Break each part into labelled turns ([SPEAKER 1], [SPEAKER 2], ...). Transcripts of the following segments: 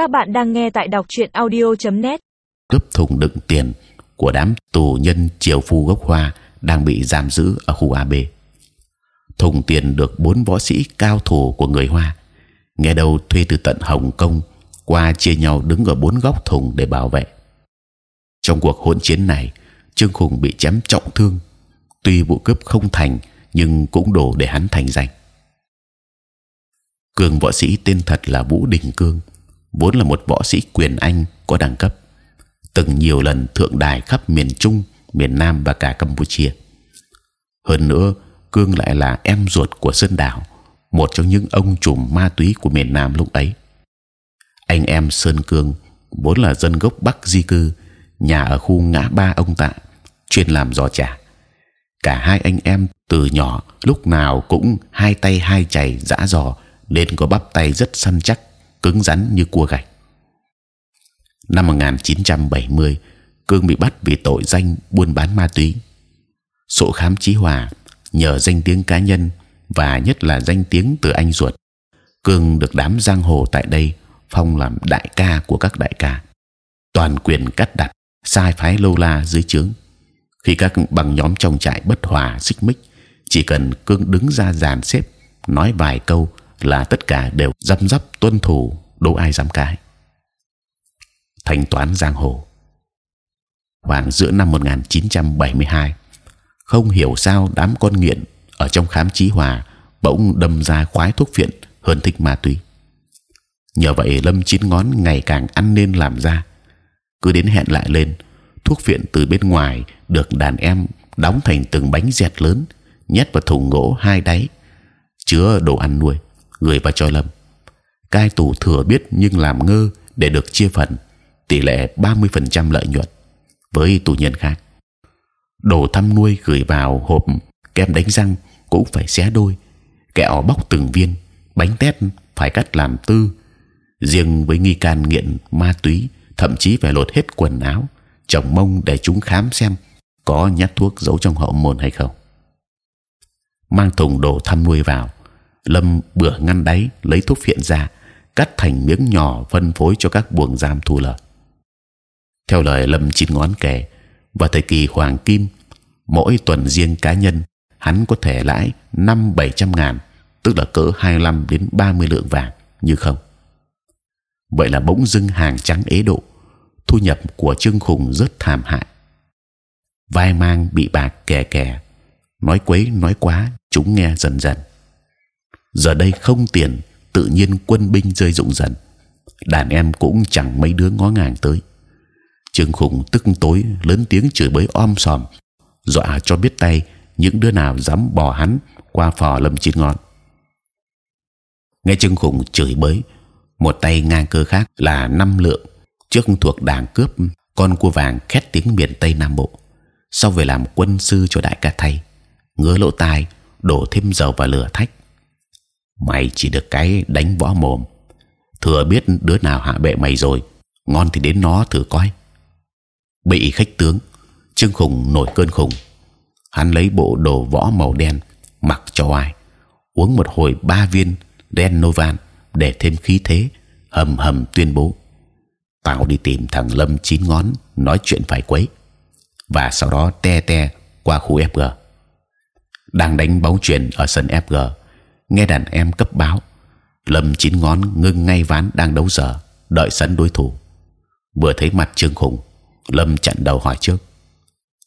[SPEAKER 1] Các bạn đang nghe tại đọc truyện audio.net.
[SPEAKER 2] cướp thùng đựng tiền của đám tù nhân triều phu gốc hoa đang bị giam giữ ở khu AB. Thùng tiền được bốn võ sĩ cao thủ của người Hoa nghe đầu thuê từ tận Hồng Kông qua chia nhau đứng ở bốn góc thùng để bảo vệ. Trong cuộc hỗn chiến này, Trương Khùng bị chém trọng thương. Tuy vụ cướp không thành, nhưng cũng đủ để hắn thành danh. Cường võ sĩ tên thật là Vũ Đình Cương, vốn là một võ sĩ quyền Anh có đẳng cấp, từng nhiều lần thượng đài khắp miền Trung, miền Nam và cả Campuchia. Hơn nữa, Cương lại là em ruột của Sơn Đảo, một trong những ông trùm ma túy của miền Nam lúc ấy. Anh em Sơn Cương vốn là dân gốc Bắc di cư, nhà ở khu ngã ba ông Tạ, chuyên làm giò trà. Cả hai anh em từ nhỏ lúc nào cũng hai tay hai chày dã giò, nên có bắp tay rất săn chắc, cứng rắn như cua gạch. Năm 1970, Cương bị bắt vì tội danh buôn bán ma túy. Sổ khám chí hòa nhờ danh tiếng cá nhân và nhất là danh tiếng từ anh ruột, Cương được đám giang hồ tại đây phong làm đại ca của các đại ca, toàn quyền cắt đặt, sai phái lâu la dưới trướng. Khi các bằng nhóm trong trại bất hòa xích mích, chỉ cần Cương đứng ra dàn xếp nói vài câu là tất cả đều dăm dắp tuân thủ, đâu ai dám cãi. Thanh toán giang hồ. Khoảng giữa năm 1972, không hiểu sao đám con nghiện ở trong khám chí hòa bỗng đâm ra khoái thuốc phiện hơn thích ma túy. Nhờ vậy Lâm chín ngón ngày càng ăn nên làm ra, cứ đến hẹn lại lên thuốc phiện từ bên ngoài được đàn em đóng thành từng bánh dẹt lớn nhét vào thùng gỗ hai đáy chứa đồ ăn nuôi gửi vào cho Lâm. Cai tù thừa biết nhưng làm ngơ để được chia phần tỷ lệ 30% lợi nhuận với tù nhân khác. Đồ thăm nuôi gửi vào hộp kem đánh răng cũng phải xé đôi, kẹo bóc từng viên, bánh tét phải cắt làm tư. Riêng với nghi can nghiện ma túy, thậm chí phải lột hết quần áo, chồng mông để chúng khám xem có nhát thuốc giấu trong hậu môn hay không. Mang thùng đồ thăm nuôi vào, lâm bừa ngăn đáy lấy thuốc phiện ra, cắt thành miếng nhỏ phân phối cho các buồng giam thu lợi. Theo lời lâm chín ngón kể, vào thời kỳ hoàng kim, mỗi tuần riêng cá nhân hắn có thể lãi năm bảy trăm ngàn, tức là cỡ 25 đến 30 lượng vàng như không. Vậy là bỗng dưng hàng trắng ế độ, thu nhập của trương khùng rất thảm hại. Vai mang bị bạc kè kè, nói quấy nói quá, chúng nghe dần dần. Giờ đây không tiền, tự nhiên quân binh rơi rụng dần, đàn em cũng chẳng mấy đứa ngó ngàng tới. Trương khùng tức tối lớn tiếng chửi bới om sòm, dọa cho biết tay những đứa nào dám bỏ hắn qua phò lâm chín ngọn nghe Trương khủng chửi bới, một tay ngang cơ khác là năm lượng trước thuộc đảng cướp con cua vàng khét tiếng miền tây nam bộ. Sau về làm quân sư cho đại ca thay, ngứa lỗ tai, đổ thêm dầu vào lửa thách. Mày chỉ được cái đánh võ mồm, thừa biết đứa nào hạ bệ mày rồi, ngon thì đến nó thử coi. Bị khách tướng, Trương khủng nổi cơn khủng, hắn lấy bộ đồ võ màu đen mặc cho ai uống một hồi ba viên đen novan để thêm khí thế hầm hầm tuyên bố. Tao đi tìm thằng lâm chín ngón nói chuyện phải quấy. Và sau đó te te qua khu FG đang đánh bóng chuyền ở sân FG nghe đàn em cấp báo, lâm chín ngón ngưng ngay ván đang đấu giờ, đợi sẵn đối thủ. Vừa thấy mặt trương khủng, lâm chặn đầu hỏi trước.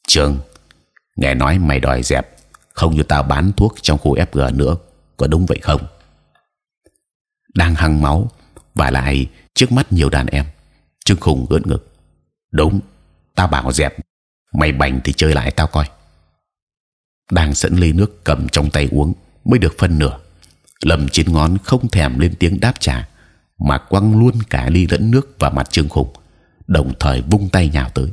[SPEAKER 2] Trương, nghe nói mày đòi dẹp, không cho tao bán thuốc trong khu FG nữa, có đúng vậy không? Đang hăng máu, và lại trước mắt nhiều đàn em, trương khùng gợn ngực. Đúng, tao bảo dẹp, mày bành thì chơi lại tao coi. Đang sẵn ly nước cầm trong tay uống mới được phân nửa lầm chín ngón không thèm lên tiếng đáp trả, mà quăng luôn cả ly lẫn nước vào mặt trương khùng, đồng thời vung tay nhào tới.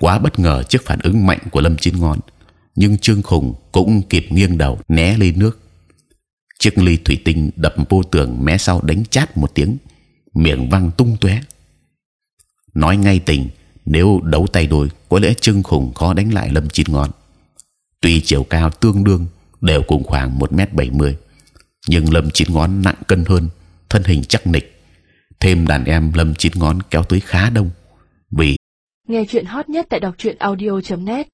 [SPEAKER 2] Quá bất ngờ trước phản ứng mạnh của lâm chín ngón, nhưng trương khùng cũng kịp nghiêng đầu né ly nước. Chiếc ly thủy tinh đập vô tường mé sau đánh chát một tiếng, miệng văng tung tóe. Nói ngay tình, nếu đấu tay đôi, có lẽ trương khùng khó đánh lại lâm chín ngón. Tuy chiều cao tương đương, đều cùng khoảng một mét bảy mươi nhưng lâm chín ngón nặng cân hơn, thân hình chắc nịch. Thêm đàn em lâm chín ngón kéo tới khá đông, vì
[SPEAKER 3] Nghe chuyện hot nhất tại đọc truyện audio.net